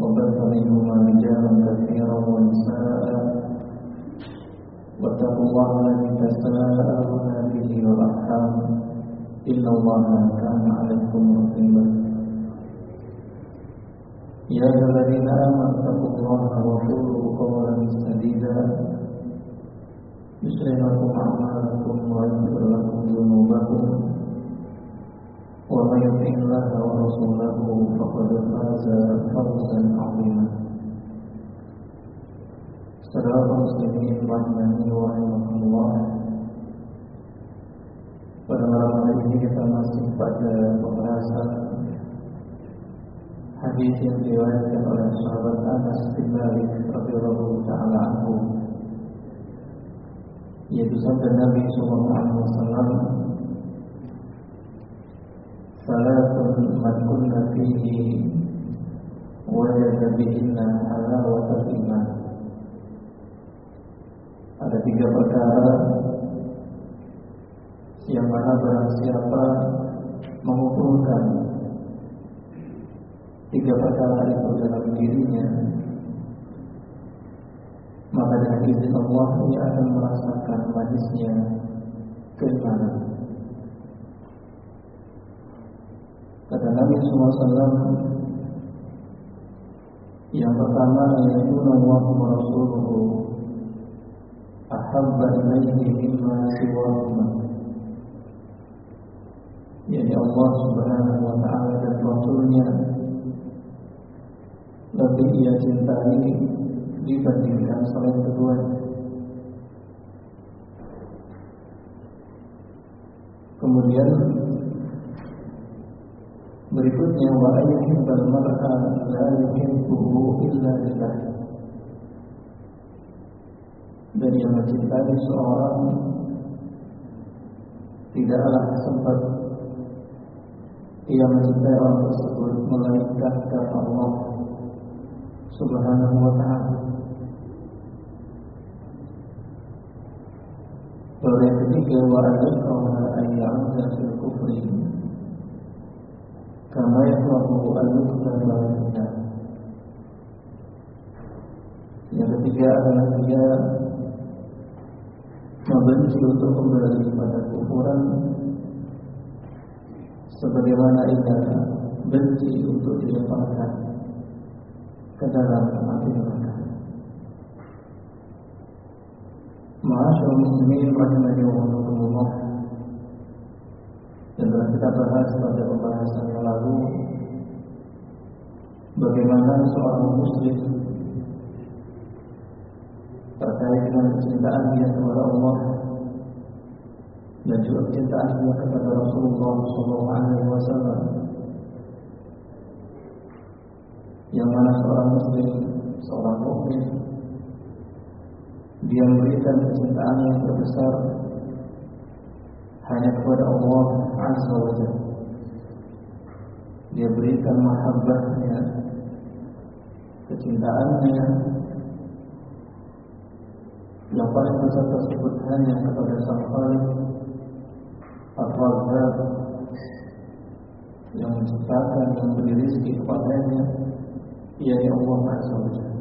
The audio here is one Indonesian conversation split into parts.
وبث منهما رجالا كثيرا ونساء. واتقوا الله الذي تساءلون به والأرحام. إن الله كان عليكم رقيبا. يا أيها الذين آمنوا اتقوا الله وقولوا قولا سديدا. يصلح لكم أعمالكم ويغفر لكم ذنوبكم. ومن يطع الله ورسوله فقد فاز فوزا عظيما Saudara muslimin rahimani wa rahimakumullah Pada malam hari ini kita masih pada pembahasan hadis yang diriwayatkan oleh sahabat Anas bin Malik radhiyallahu taala anhu yaitu sabda Nabi sallallahu alaihi wasallam ثلاث من كن فيه وجد بهن حلاوة الإيمان Ada tiga perkara yang mana barang siapa mengumpulkan tiga perkara itu dalam dirinya maka dengan izin Allah ia akan merasakan manisnya keimanan. Kata Nabi SAW Yang pertama Yaitu wa Rasuluhu. Ahabba ilaihi mimma siwahuma. Yani Allah subhanahu wa ta'ala dan Rasulnya. Lebih ia cintai Dibandingkan selain keduanya Kemudian Berikutnya wa ayyuhibbal mar'a la yuhibbuhu illa lillah. Dan yang mencintai seorang tidaklah sempat ia mencintai orang tersebut melainkan karena Allah Subhanahu wa taala. Lalu yang ketiga wa ayyukraha ayya'udha fil kufri kama yakrahu al-muqtala Yang ketiga adalah dia membenci untuk kembali pada kufuran sebagaimana ia benci untuk dilemparkan ke dalam api neraka. Ma'asyur muslimin rahimahnya wa dan telah kita bahas pada pembahasan yang lalu bagaimana seorang muslim terkait dengan kecintaan dia kepada Allah dan juga kecintaan dia kepada Rasulullah SAW yang mana seorang muslim seorang mukmin dia memberikan kecintaan yang terbesar hanya kepada Allah Azza wa Jalla. Dia berikan mahabbatnya, kecintaannya yang paling besar tersebut hanya kepada Sang Khalik Al-Razzaq yang menciptakan dan memberi rezeki kepadanya yakni Allah Azza wa Jalla.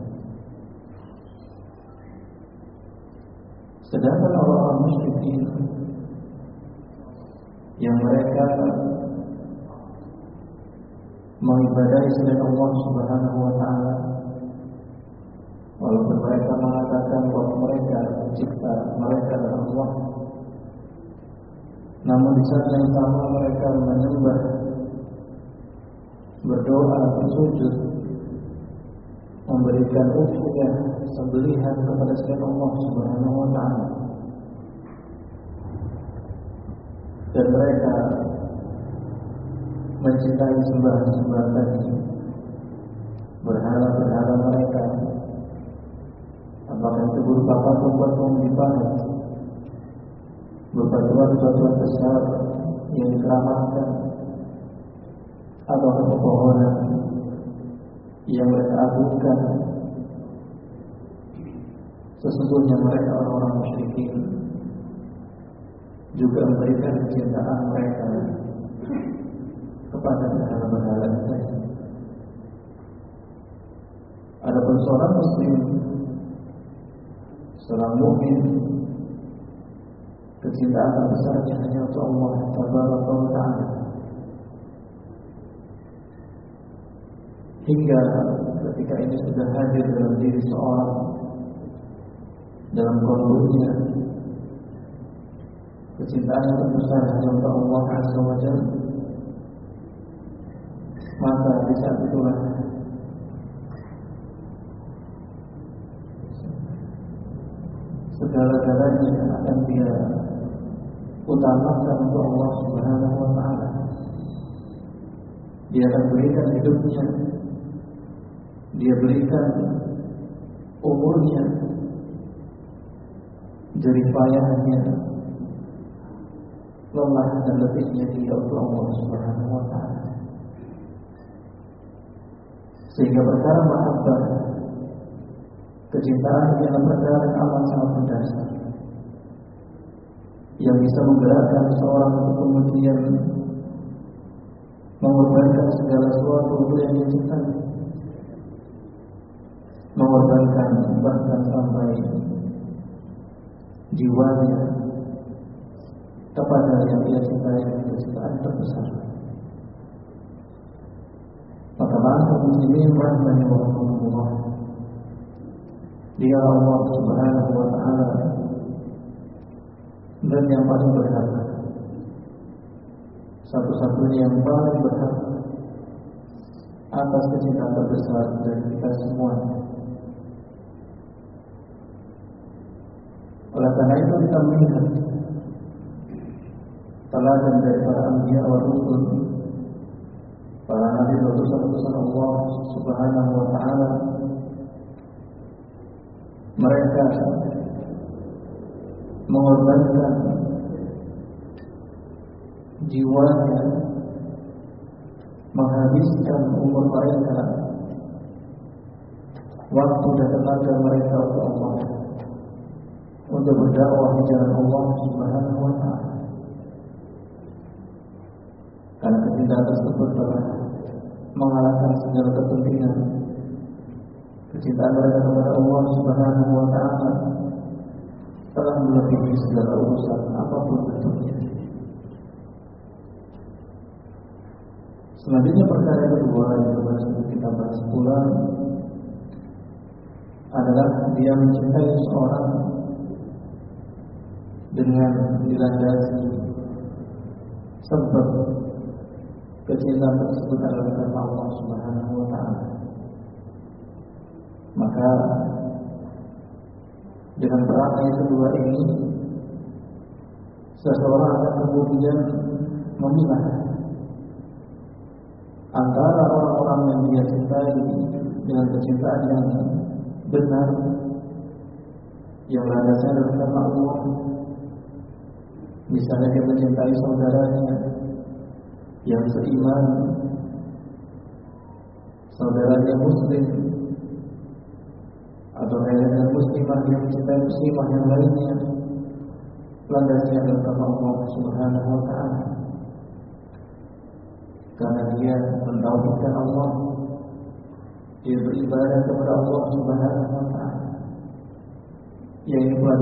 Sedangkan orang-orang musyrikin yang mereka mengibadahi selain Allah Subhanahu wa taala Walaupun mereka mengatakan bahwa mereka pencipta, mereka adalah Allah. Namun di saat yang sama mereka menyembah, berdoa, bersujud, memberikan upaya sembelihan kepada selain Allah Subhanahu wa taala. Dan mereka mencintai sembahan-sembahan tadi. Berhala-berhala mereka. Apakah itu berupa patung-patung di pahat berupa tuan-tuan besar yang dikeramatkan atau pepohonan yang mereka agungkan sesungguhnya mereka orang-orang musyrikin juga memberikan kecintaan mereka kepada berhala-berhala tadi. Adapun seorang muslim seorang mukmin kecintaan terbesarnya hanya untuk Allah Ta'ala hingga ketika ini sudah hadir dalam diri seorang dalam kalbunya kecintaan yang terbesar hanya untuk Allah Azza wa Jalla maka di saat itulah segala-galanya akan dia utamakan untuk Allah Subhanahu wa taala. Dia akan berikan hidupnya, dia berikan umurnya, jerih payahnya, lelah dan letihnya untuk Allah Subhanahu wa taala. Sehingga perkara mahabbah kecintaan yang perkara yang amat sangat mendasar yang bisa menggerakkan seorang untuk kemudian mengorbankan segala sesuatu untuk yang dia cintai mengorbankan bahkan sampai jiwanya kepada yang dia cintai kecintaan terbesar. Maka bangsa muslimin rahmani wa rahmatullah. Dia Allah Subhanahu wa taala. Dan yang paling berhak. Satu-satunya yang paling berhak atas kecintaan terbesar dari kita semua. Oleh karena itu kita melihat teladan dari para anbiya wa rasul para nabi dan utusan Allah Subhanahu wa taala. Mereka mengorbankan jiwanya menghabiskan umur mereka waktu dan tenaga mereka untuk Allah. Untuk berdakwah di jalan Allah Subhanahu wa taala karena kecintaan tersebut telah mengalahkan segala kepentingan kecintaan mereka kepada Allah Subhanahu wa taala telah melebihi segala urusan apa pun bentuknya. Selanjutnya perkara kedua yang harus kita bahas pula adalah dia mencintai seorang dengan dilandasi sebab kecintaan tersebut adalah karena Allah Subhanahu wa taala. Maka dengan beratnya kedua ini seseorang akan kemudian memilah antara orang-orang yang dia cintai dengan kecintaan yang benar yang landasnya adalah karena Allah misalnya dia mencintai saudaranya yang seiman saudaranya muslim atau ayahnya muslimah yang mencintai muslimah yang lainnya landasnya karena Allah Subhanahu wa taala. Karena dia mentauhidkan Allah dia beribadah kepada Allah Subhanahu wa taala. Yang ini pula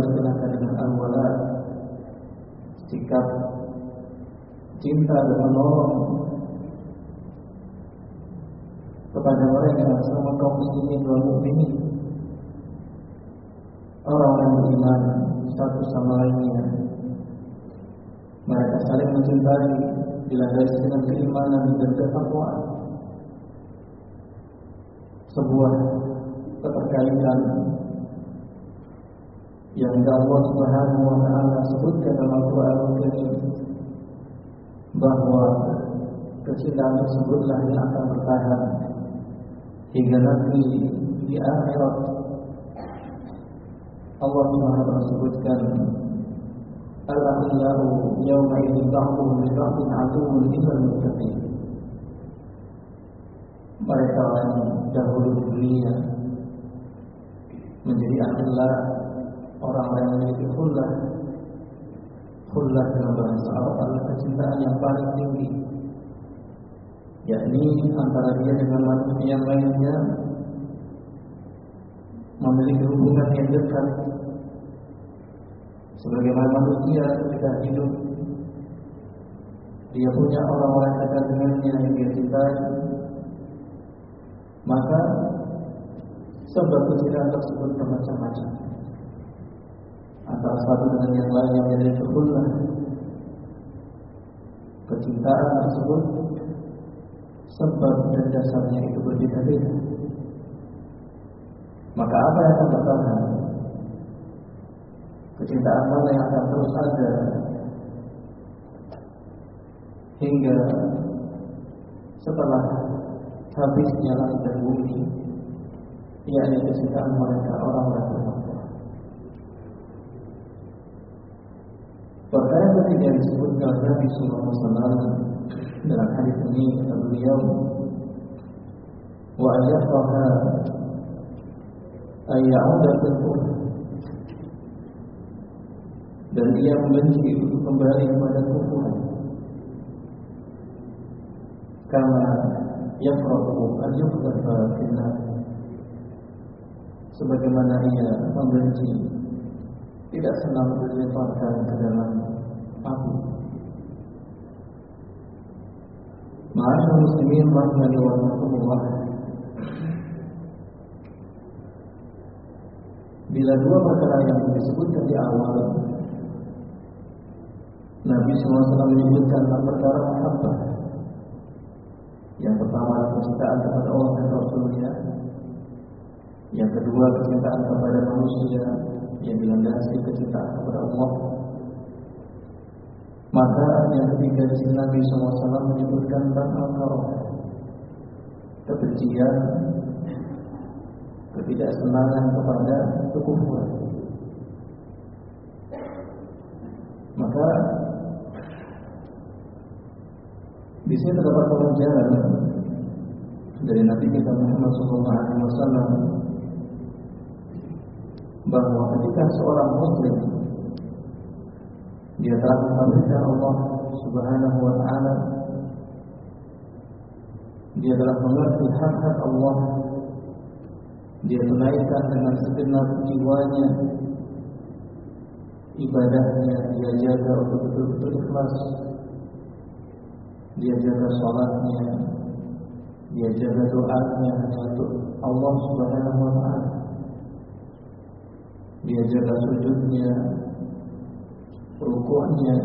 dengan al-wala sikap cinta dan menolong kepada mereka sama kaum muslimin wal mukminin orang-orang beriman satu sama lainnya. Mereka saling mencintai dilandasi dengan keimanan dan ketakwaan. Sebuah keterkaitan yang Allah Subhanahu wa taala sebutkan dalam Al-Qur'an Al-Karim bahwa kecintaan tersebutlah yang akan bertahan hingga nanti di akhirat. Allah Subhanahu wa sebutkan Al-akhillahu yawma idin ba'duhum li ba'din al-muttaqin mereka yang dahulu dunia menjadi akhillah orang-orang yang memiliki khullah dalam bahasa Arab adalah kecintaan yang paling tinggi. Yakni antara dia dengan manusia yang lainnya memiliki hubungan yang dekat. Sebagaimana manusia ketika hidup dia punya orang-orang dekat dengannya yang dia cintai. Maka sebab kecintaan tersebut bermacam-macam antara satu dengan yang lain yang menjadi kehullah kecintaan tersebut sebab dan dasarnya itu berbeda-beda. Maka apa yang akan bertahan kecintaan mana yang akan terus ada? Hingga setelah habisnya langit dan bumi yakni kecintaan mereka orang-orang Perkara ketiga yang disebutkan Nabi Sallallahu Alaihi Wasallam dalam hadis ini kata beliau, wa ayyafaha ayyauda fil dan dia membenci untuk kembali kepada kufur karena yafrahu an yuqdafa finnar sebagaimana ia membenci tidak senang dilemparkan ke dalam api Ma'asyar muslimin rahmani wa rahmatullah Bila dua perkara yang disebutkan di awal Nabi SAW menyebutkan tentang perkara mahabbah Yang pertama kecintaan kepada Allah dan Rasulnya. Yang kedua kecintaan kepada manusia. Yang dilandasi kecintaan kepada Allah Maka yang ketiga di sini Nabi SAW menyebutkan tentang al Kebencian Ketidaksenangan kepada kekufuran. Maka Di sini terdapat pengajaran dari Nabi kita Muhammad SAW bahwa ketika seorang Muslim dia telah mengabdikan Allah Subhanahu Wa Taala, dia telah mengerti hak-hak Allah, dia tunaikan dengan segenap jiwanya, ibadahnya dia jaga untuk betul-betul ikhlas. Dia jaga sholatnya, dia jaga doanya untuk Allah Subhanahu wa taala. Dia jaga sujudnya, rukuknya,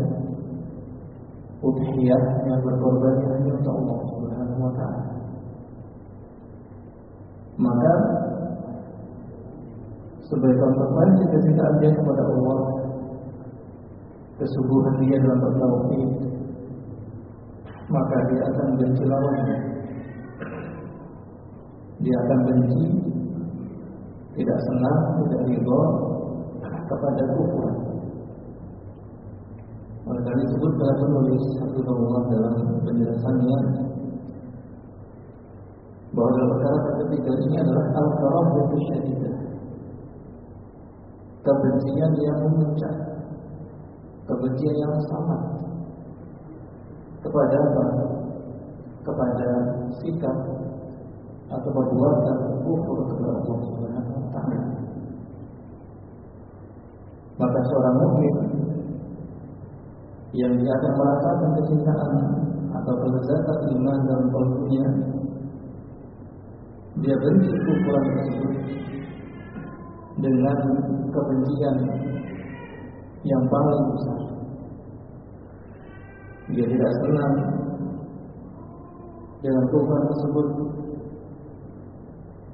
udhiyahnya berkorban hanya untuk Allah Subhanahu wa taala. Maka sebagai konsekuensi ketika dia kepada Allah kesungguhan dia dalam bertauhid maka dia akan benci lawannya. Dia akan benci, tidak senang, tidak ridho kepada kufur. Maka disebut oleh penulis Allah dalam penjelasannya bahwa dalam perkara ketiga ini adalah al-karah yang syadidah. Kebencian yang memuncak, kebencian yang sangat kepada apa? Kepada sikap atau perbuatan kufur kepada Allah Subhanahu. Maka seorang mukmin yang dia akan merasakan kecintaan atau kelezatan iman dalam kalbunya dia benci kufuran tersebut dengan kebencian yang paling besar. Dia tidak senang dengan Tuhan tersebut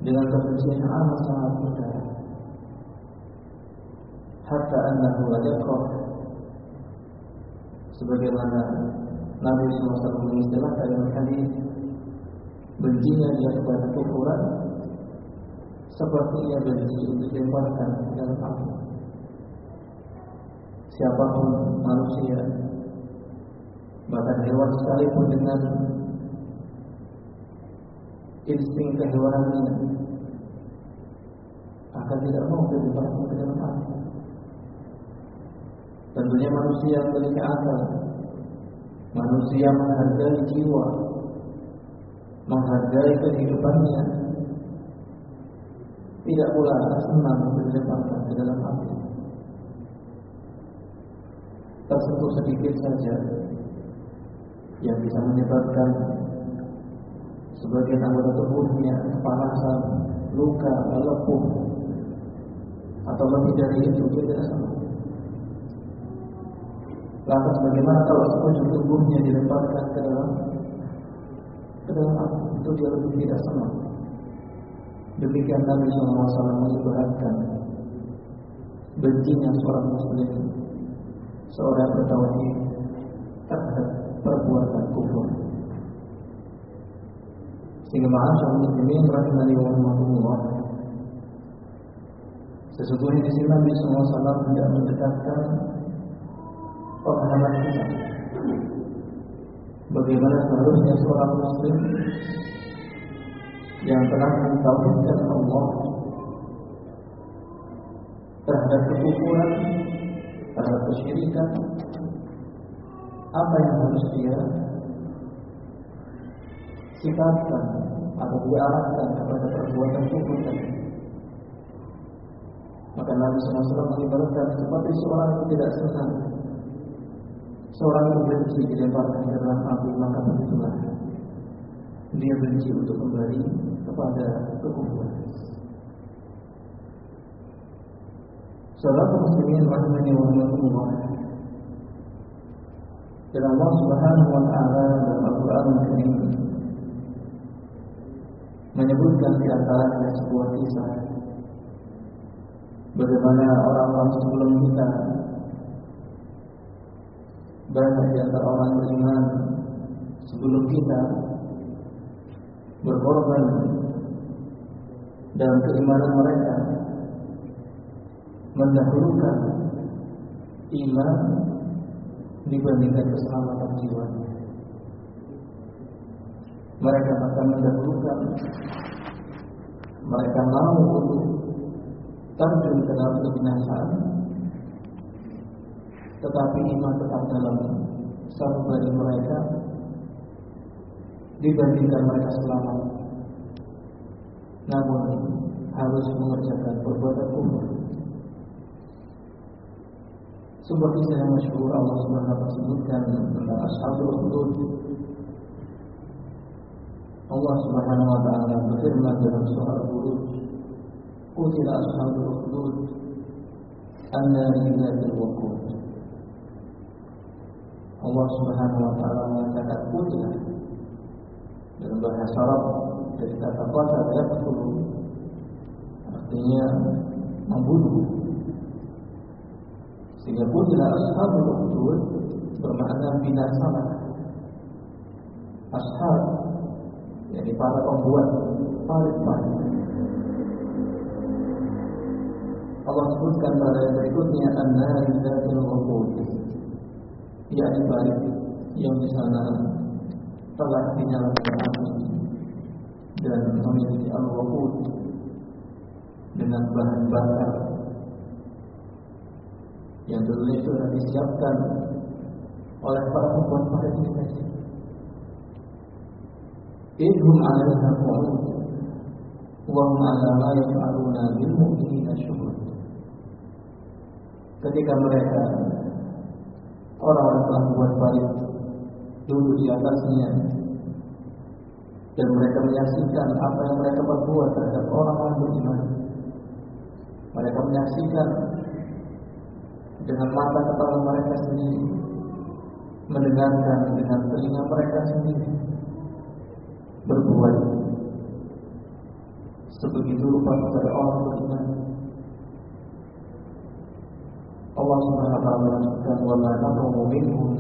dengan kebencian yang amat sangat mudah. Hatta annahu la sebagaimana Nabi SAW mengistilahkan dalam hadis bencinya dia kepada kufuran seperti ia benci untuk dilemparkan dalam api. Siapa pun manusia, bahkan hewan sekalipun dengan insting kehewanannya akan tidak mau dilemparkan ke dalam. Tentunya manusia memiliki akal, manusia menghargai jiwa, menghargai kehidupannya, tidak pula senang dilemparkan ke dalam api. Tersentuh sedikit saja yang bisa menyebabkan sebagian anggota tubuhnya kepanasan, luka, melepuh, atau lebih dari itu tidak senang. Lantas bagaimana kalau sekujur tubuhnya dilemparkan ke dalam ke dalam api? Itu dia lebih tidak senang. Demikian Nabi SAW mengibaratkan bencinya seorang muslim, seorang bertauhid terhadap perbuatan kufur. Sehingga ma'asyar muslimin rahimani wa rahmatullah Sesungguhnya di sini Nabi SAW tidak mendekatkan pemahaman kita. Bagaimana seharusnya seorang muslim yang telah mentauhidkan Allah terhadap kekufuran, terhadap kesyirikan, apa yang harus dia sikapkan atau dia arahkan kepada perbuatan kufur tadi. Maka Nabi SAW mengibaratkan seperti seorang yang tidak senang Seorang yang benci dilemparkan ke dalam api maka begitulah dia benci untuk kembali kepada kekufuran. Saudara muslimin rahimani wa rahmatullah. Dan Allah Subhanahu wa taala dalam Al-Qur'an Al-Karim menyebutkan di antaranya sebuah kisah bagaimana orang-orang sebelum kita banyak di antara orang beriman sebelum kita berkorban dalam keimanan mereka mendahulukan iman dibandingkan keselamatan jiwa. Mereka akan mendahulukan mereka mau untuk terjun ke dalam kebinasaan tetapi iman tetap dalam satu dari mereka dibandingkan mereka selamat. Namun harus mengerjakan perbuatan kufur. Kisah yang masyhur Allah wa sebutkan tentang ashabul ukhdud Allah Subhanahu wa taala berfirman dalam surah Al-Buruj Qutila ashabul ukhdud annari dzatil waqud Allah Subhanahu wa taala mengatakan qutila dalam bahasa Arab dari kata qatala yaqtulu artinya membunuh. Sehingga qutila ashabul ukhdud bermakna binasa ashab yakni para pembuat parit-parit Allah sebutkan pada yang berikutnya an-nari waqud yakni parit yang di sana telah dinyalakan api dan memiliki al-waqud dengan bahan bakar yang dulu itu sudah disiapkan oleh para pembuat parit ini. Idhum alaiha qu'ud wa hum ala ma yaf'aluna bil mu'minina syuhud. Ketika mereka orang-orang telah membuat parit duduk di atasnya dan mereka menyaksikan apa yang mereka perbuat terhadap orang-orang beriman. Mereka menyaksikan dengan mata kepala mereka sendiri, mendengarkan dengan telinga mereka sendiri, berbuat sebegitu rupa kepada orang beriman. Allah Subhanahu wa taala menyebutkan wa ma naqamu minhum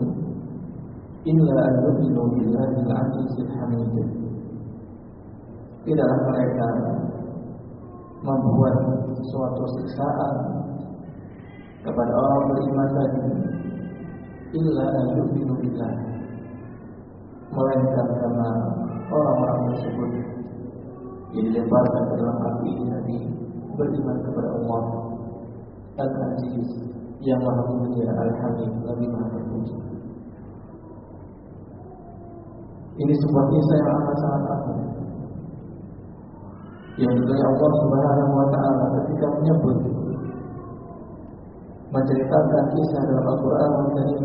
illa an yu'minu billahi al-'azizil hamid. Tidaklah mereka membuat suatu siksaan kepada orang beriman tadi illa an yu'minu billah melainkan karena orang-orang tersebut dilemparkan ke dalam api ini beriman kepada Allah Al-Aziz yang maha mulia Al-Hamid lebih maha terpuji ini sebuah kisah yang amat sangat agung yang juga Allah Subhanahu wa taala ketika menyebut menceritakan kisah dalam Al-Qur'an Al-Karim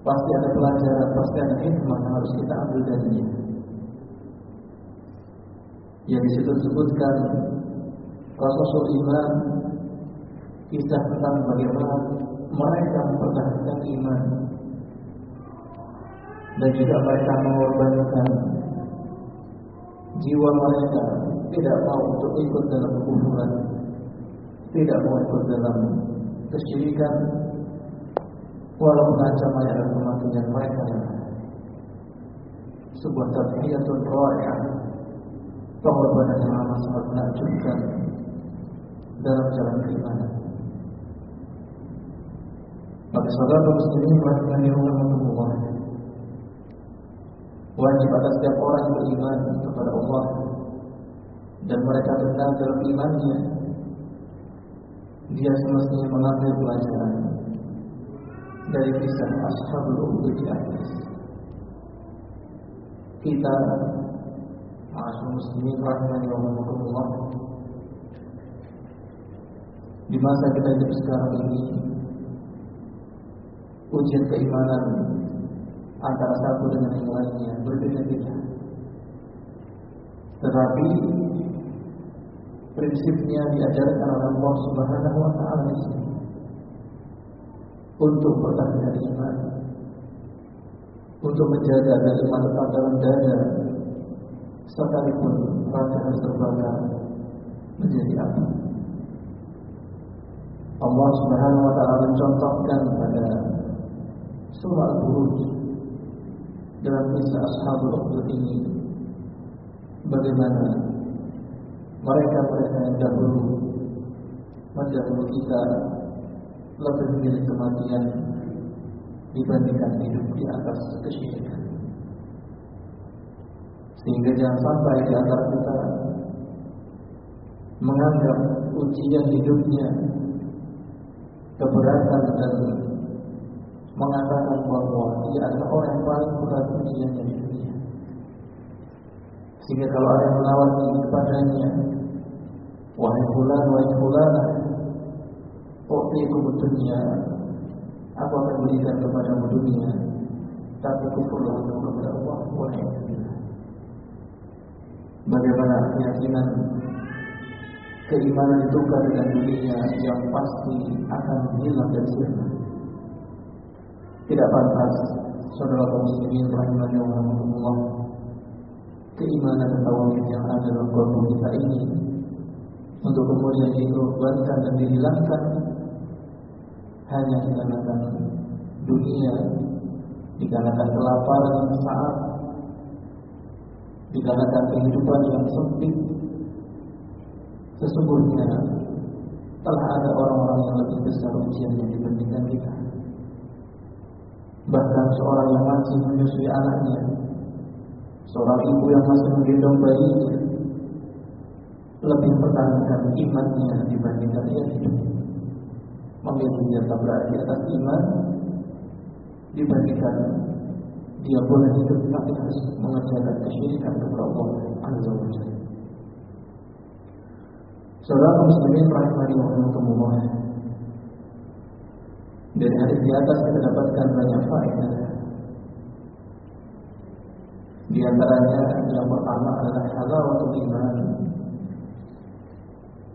pasti ada pelajaran, pasti ada hikmah yang harus kita ambil darinya. Yang di situ disebutkan Rasul iman kisah tentang bagaimana mereka mempertahankan iman. Dan juga mereka mengorbankan jiwa mereka. Tidak mau untuk ikut dalam kekufuran, tidak mau ikut dalam kesyirikan, walaupun ancamannya adalah kematian mereka. Sebuah tadhiyatul ra'i'ah. Pengorbanan yang amat sangat menakjubkan dalam jalan keimanan. Maka saudara muslimin rahimani Allah wajib atas setiap orang yang beriman kepada Allah. Dan mereka benar dalam imannya dia semestinya mengambil pelajaran dari kisah Ashabul Ukhdud di atas. Kita Ma'asyur muslimin rahimani wa rahmatullah di masa kita hidup sekarang ini ujian keimanan antara satu dengan yang lainnya berbeda-beda. Tetapi prinsipnya diajarkan oleh Allah Subhanahu wa taala. Untuk bertahan iman, untuk menjaga agar iman tetap dalam dada, sekalipun rasa terbakar menjadi api. Allah Subhanahu wa taala mencontohkan pada surah Al-Buruj dalam kisah Ashabul Ukhdud ini bagaimana mereka-mereka yang dahulu mendahulu kita lebih memilih kematian dibandingkan hidup di atas kesyirikan. Sehingga jangan sampai di antara kita menganggap ujian hidupnya keberatan dan mengatakan bahwa dia adalah orang yang paling berat di dunia. Sehingga kalau ada yang menawari kepadanya, wahai fulan, wahai fulan, U'tikum dunia? Aku akan berikan kepadamu dunia Tapi kufurlah kepada Allah Wahai Bagaimana keyakinan Keimanan ditukar dengan dunia Yang pasti akan hilang dan sirna Tidak pantas Saudara muslimin rahimahnya Allah Keimanan dan tawhid yang ada dalam kalbu kita ini Untuk kemudian dikorbankan dan dihilangkan hanya dikarenakan dunia, dikarenakan kelaparan yang saat, dikarenakan kehidupan yang sempit. Sesungguhnya telah ada orang-orang yang lebih besar ujiannya dibandingkan kita. Bahkan seorang yang masih menyusui anaknya, seorang ibu yang masih menggendong bayinya, lebih pertahankan imannya dibandingkan ia hidup memiliki jasa berada di atas iman dibandingkan dia boleh hidup tapi harus mengerjakan kesyirikan kepada Allah Azza wa Jalla. Saudara muslimin rahimani wa. Dari hadis di atas kita dapatkan banyak faedah. Di antaranya yang pertama adalah halawatul iman.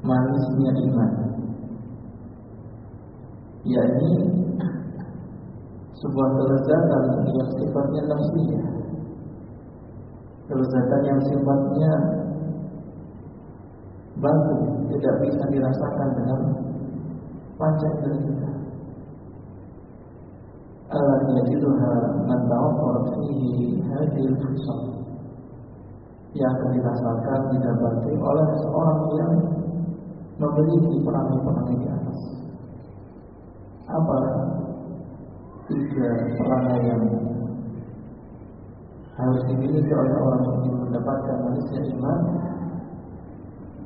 Manisnya iman. Yakni sebuah kelezatan yang sifatnya nafsiyah. Kelezatan yang sifatnya batu tidak bisa dirasakan dengan panca indera kita alam yajiduha man tawaffara fihi hadhihi al yang akan dirasakan didapati oleh seorang yang memiliki perangai-perangai di atas. Apa tiga perangai yang harus dimiliki oleh orang yang ingin mendapatkan manusia iman?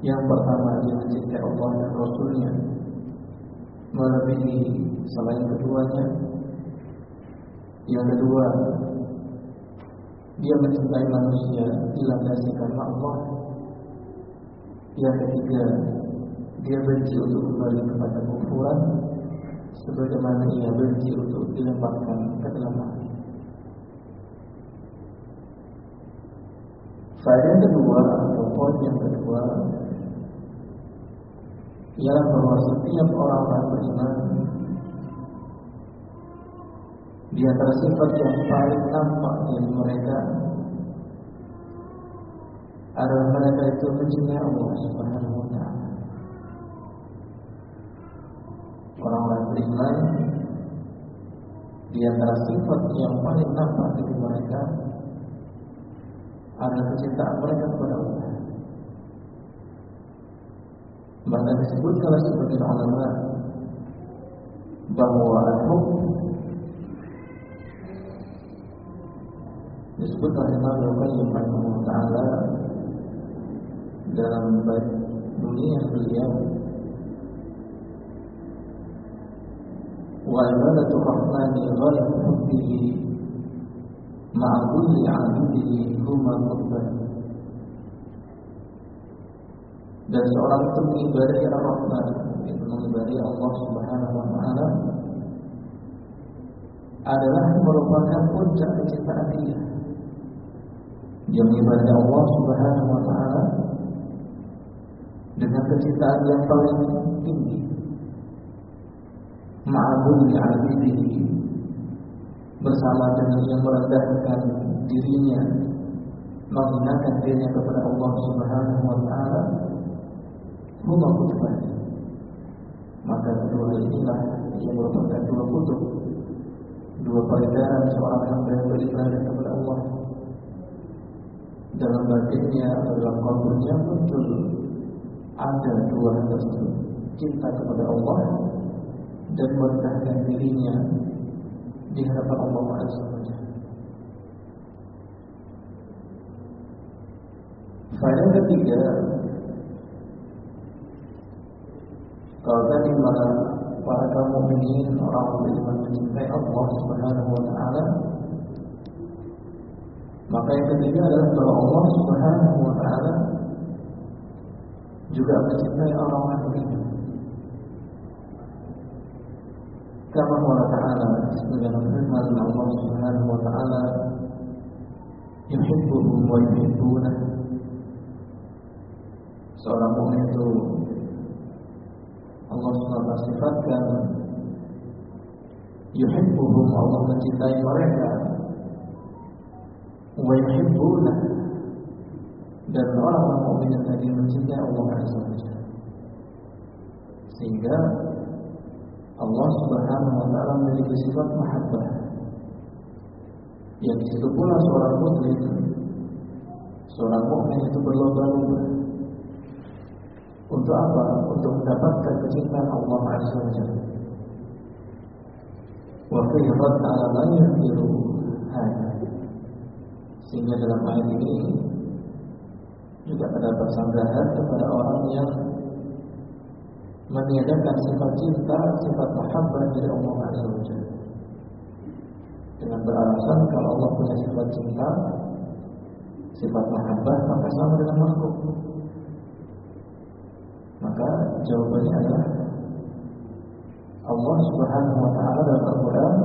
Yang pertama dia mencintai Allah dan Rasulnya melebihi selain keduanya. Yang kedua dia mencintai manusia dilandasi karena Allah. Yang ketiga, dia benci untuk kembali kepada sebagaimana ia benci untuk dilemparkan ke dalam api. Faedah yang kedua atau poin yang kedua ialah bahwa setiap orang-orang beriman di antara sifat yang paling nampak dari mereka adalah mereka itu mencintai Allah Subhanahu wa taala. Orang-orang beriman di antara sifat yang paling nampak dari mereka adalah kecintaan mereka kepada Allah. Bahkan disebutkan oleh sebagian ulama bahwa al-hub disebut oleh Imam Al-Qayyim taala dalam dunia beliau wa ibadatu rahmani ghayat hubbihi ma'a kulli 'abdihi huma dan seorang itu mengibadahi Ar-Rahman itu mengibadahi Allah Subhanahu wa taala adalah merupakan puncak kecintaan dia dia mengibadahi Allah Subhanahu wa taala dengan kecintaan yang paling tinggi. Ma'abudi abidihi bersama dengan yang merendahkan dirinya. Menghinakan dirinya kepada Allah Subhanahu wa taala. Huma kutban maka kedua inilah yang merupakan dua kutub. Dua peredaran seorang hamba yang beribadah kepada Allah dalam batinnya atau dalam kalbunya muncul ada dua hal tersebut cinta kepada Allah dan merendahkan dirinya di hadapan Allah Azza wa Faedah ketiga Kalau tadi para para kaum mukminin orang beriman mencintai Allah Subhanahu wa taala maka yang ketiga adalah bahwa Allah Subhanahu wa taala juga mencintai orang-orang beriman. Kama Allah Ta'ala sebagaimana firman Allah Subhanahu wa taala yuhibbuhum wa yuhibbunah Seorang mukmin itu Allah SWT sifatkan Yuhibbuhum Allah mencintai mereka wa dan mukmin yang tadi mencintai Allah Azza wa Sehingga Allah Subhanahu wa taala memiliki sifat mahabbah. Yang di situ pula seorang muslim seorang mukmin itu berlomba-lomba untuk apa? Untuk mendapatkan kecintaan Allah Azza wa Jalla. Wa fi ala man yaqiru. Sehingga dalam ayat ini juga terdapat sanggahan kepada orang yang meniadakan sifat cinta, sifat mahabbah dari Allah Azza wa Dengan beralasan kalau Allah punya sifat cinta, sifat mahabbah maka sama dengan makhluk. Maka jawabannya adalah Allah Subhanahu wa taala dalam Al-Qur'an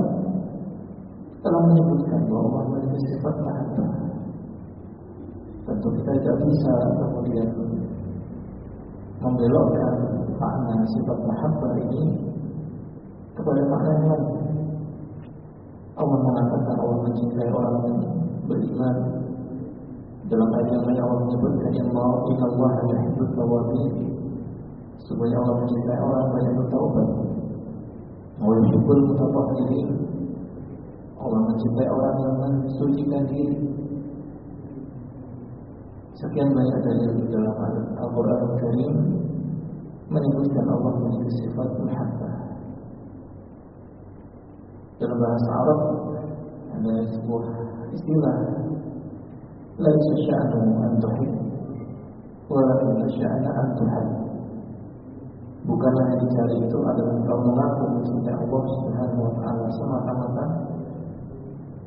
telah menyebutkan bahwa Allah memiliki sifat mahabbah. Tentu kita tidak bisa kemudian membelokkan makna sifat mahabbah ini kepada makna yang lain. Allah mengatakan Allah mencintai orang yang beriman. Dalam ayat yang lain Allah menyebutkan yang mau inna Allah yuhibbut tawabin. Sebenarnya Allah mencintai orang yang bertaubat. Allah yuhibbul mutatahhirin. Allah mencintai orang yang mensucikan diri. Sekian banyak dalil di dalam Al-Quran Al-Karim menyebutkan Allah memiliki sifat mahabbah. Dalam bahasa Arab ada sebuah istilah laisa sya'nu an tuhib walakin sya'na an tuhab. Bukanlah yang dicari itu adalah engkau mengaku mencintai Allah Subhanahu wa taala semata-mata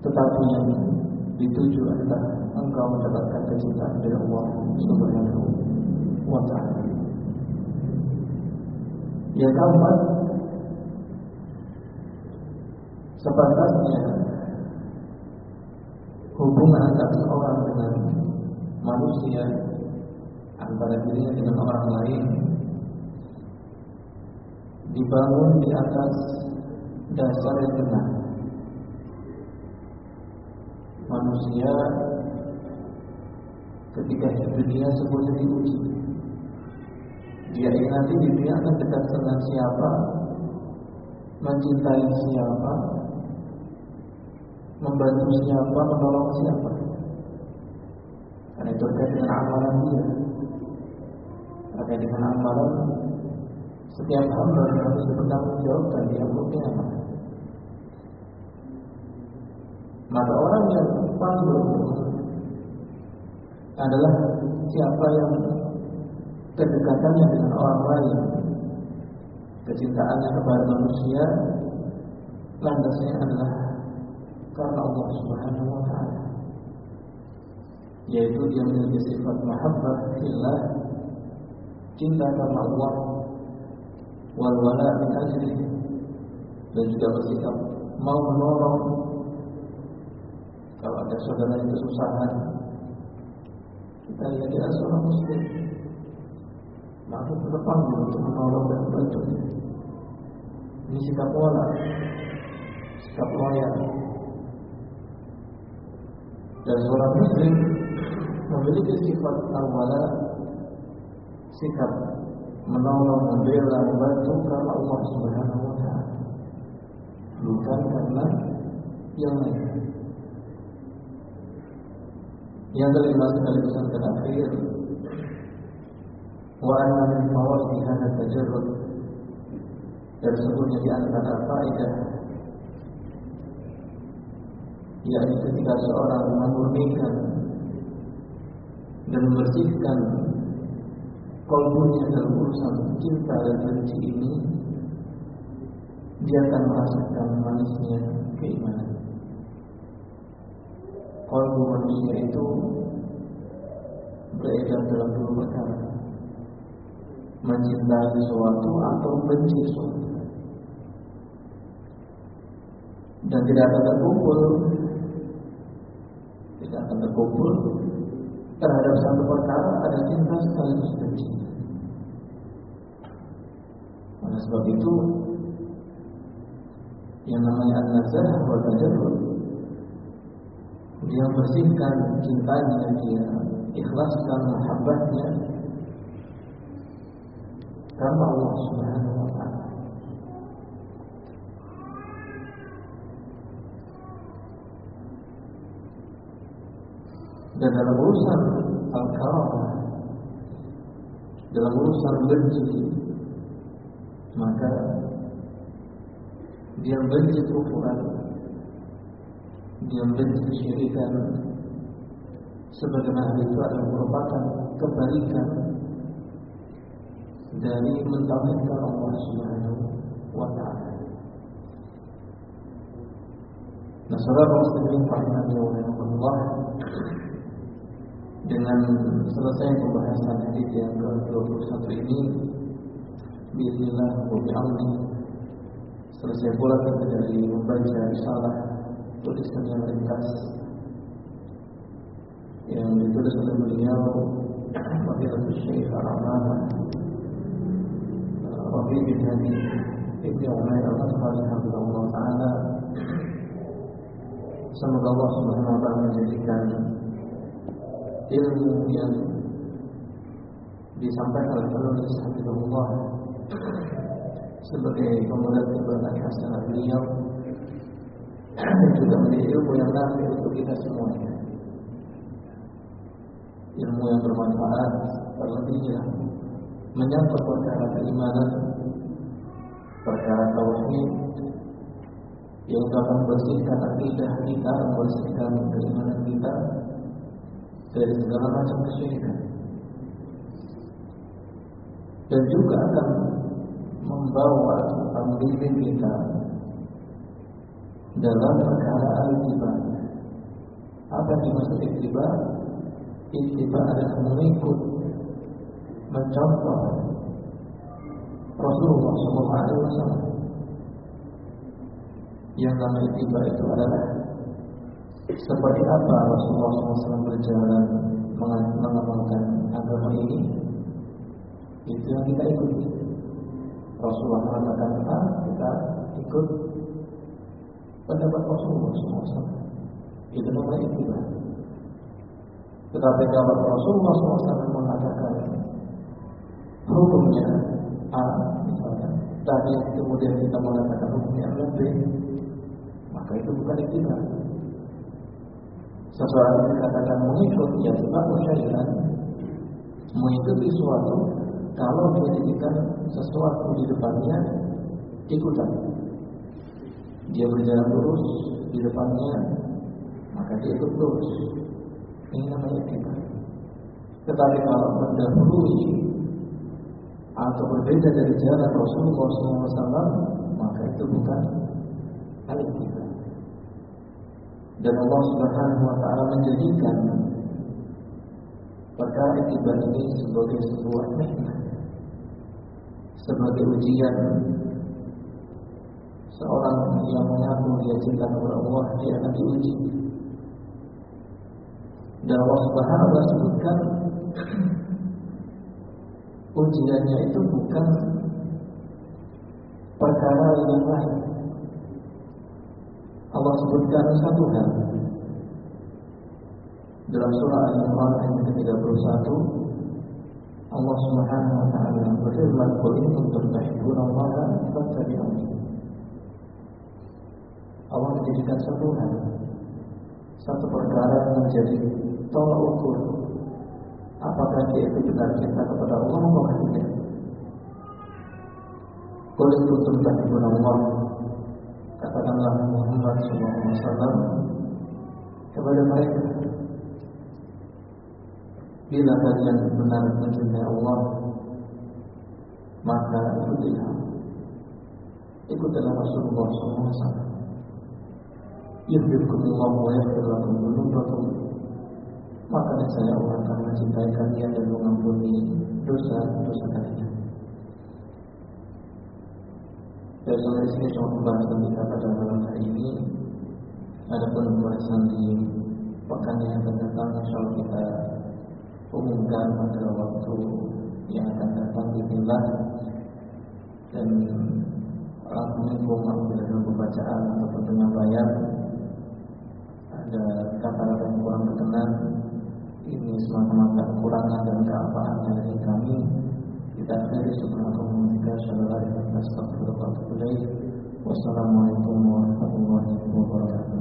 tetapi dituju adalah engkau mendapatkan kecintaan dari Allah Subhanahu wa taala. Yang keempat, sepantasnya hubungan antara seorang dengan manusia antara dirinya dengan orang lain dibangun di atas dasar yang benar. Manusia ketika hidup dunia semuanya diuji. Dia ingin nanti di dunia akan dekat dengan siapa, mencintai siapa, membantu siapa, menolong siapa. Karena itu terkait dengan amalan dia. Terkait dengan amalan setiap hamba yang harus bertanggung jawab dan diambil amal. Maka orang yang paling beruntung adalah siapa yang kedekatannya dengan orang lain, kecintaannya kepada manusia, landasnya adalah karena Allah Subhanahu wa taala. Yaitu dia memiliki sifat mahabbah fillah, cinta karena Allah, wal wala min dan juga bersikap mau menolong kalau ada saudara yang kesusahan kita lihat dia seorang muslim maka terpanggil untuk menolong dan membantu ini sikap wala sikap loyal dan seorang muslim memiliki sifat al-wala sikap menolong, membela, membantu karena Allah Subhanahu wa taala. Bukan karena yang lain. Yang kelima sekaligus yang terakhir wa anna min fawaid hadha tajarrud dan sebutnya di antara faedah yakni ketika seorang memurnikan dan membersihkan kalbunya dalam urusan cinta dan benci ini dia akan merasakan manisnya keimanan. Kalbu manusia itu beredar dalam dua perkara. Mencintai sesuatu atau benci sesuatu. Dan tidak akan terkumpul. Tidak akan terkumpul terhadap satu perkara ada cinta sekaligus benci. Oleh sebab itu yang namanya an-nazah wa tajarrud dia bersihkan cintanya, dia ikhlaskan mahabbatnya karena Allah Subhanahu wa taala. Dan dalam urusan al-karamah dalam urusan benci maka dia benci kufuran dia benci kesyirikan sebagaimana itu adalah merupakan kebalikan dari mentauhidkan Allah Subhanahu wa taala. Nah, saudara muslimin rahimani wa rahimakumullah dengan selesai pembahasan hadis yang ke-21 ini Bismillah wa Selesai pula kita dari membaca risalah tulisan yang ringkas yang ditulis oleh beliau Fadilatul Syekh Al-Amanah Rabi bin Hadi Ibn Umair Al-Asfari Hafizullah Ta'ala. Semoga Allah Subhanahu Wa Ta'ala menjadikan ilmu yang disampaikan oleh penulis Hafizullah sebagai pemuda kebenaran hasanah beliau dan juga menjadi ilmu yang nafi untuk kita semuanya ilmu yang bermanfaat terlebihnya menyangkut perkara keimanan perkara tauhid yang dapat membersihkan akidah kita, membersihkan keimanan kita dari segala macam kesyirikan. Dan juga akan membawa pembimbing kita dalam perkara al-tiba. Apa yang dimaksud ittiba? Ittiba adalah mengikut, mencontoh Rasulullah SAW. Yang namanya ittiba itu adalah seperti apa Rasulullah SAW berjalan mengamalkan agama ini, itu yang kita ikuti. Rasulullah mengatakan A, kita ikut pendapat Rasulullah SAW. Itu namanya ittiba. Tetapi kalau Rasulullah SAW mengatakan hukumnya A, misalnya, tapi kemudian kita mengatakan hukumnya B, maka itu bukan ittiba. Seseorang dikatakan mengikut ya sebab syariat mengikuti suatu kalau dijadikan sesuatu di depannya ikutan. Dia berjalan lurus di depannya, maka dia ikut lurus. Ini namanya kita. Tetapi kalau mendahului atau berbeda dari jalan Rasulullah SAW, maka itu bukan hal kita. Dan Allah Subhanahu Wa Taala menjadikan perkara itibar ini sebagai sebuah nikmat sebagai ujian seorang yang mengaku dia cinta kepada Allah dia akan diuji dan Allah Subhanahu wa sebutkan ujiannya itu bukan perkara yang lain. Allah sebutkan satu hal. Dalam surah Al-Imran ayat ke-31 Allah Subhanahu wa taala berfirman, "Qul in kuntum tuhibbuna Allah fattabi'uni." Allah menjadikan satu hal, satu perkara yang menjadi tolak ukur. Apakah dia itu benar cinta kepada Allah atau tidak. In kuntum tuhibbuna Allah. Katakanlah Muhammad wasallam kepada mereka Bila kalian benar mencintai Allah Maka ikutilah. Ikutilah Rasulullah SAW Yuhibbukumullah wa yaghfir lakum Maka saya Allah akan mencintai kalian dan mengampuni dosa-dosa kalian. Dari sampai sini cuma pembahasan kita pada malam hari ini. Ada pun pembahasan di pekan yang akan datang, insya Allah kita umumkan pada waktu yang akan datang di Billah dan Assalamualaikum warahmatullahi pembacaan atau penyampaian ada kata-kata yang kurang berkenan ini semata-mata kekurangan dan keapaannya dari kami. Kita akhiri subhanahu wa ta'ala Wassalamualaikum warahmatullahi wabarakatuh